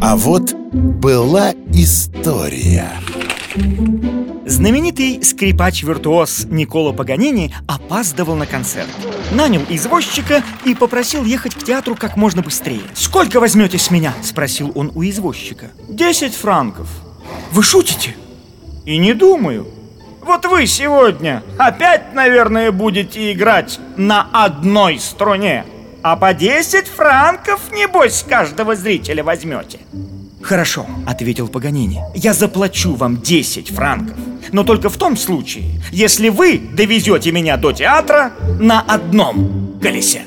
А вот была история. Знаменитый скрипач-виртуоз Николо Паганини опаздывал на концерт. Нанял извозчика и попросил ехать к театру как можно быстрее. «Сколько возьмете с меня?» – спросил он у извозчика. «Десять франков». «Вы шутите?» «И не думаю. Вот вы сегодня опять, наверное, будете играть на одной струне, а по 10 франков, небось, с каждого зрителя возьмете. Хорошо, ответил Паганини. Я заплачу вам 10 франков. Но только в том случае, если вы довезете меня до театра на одном колесе.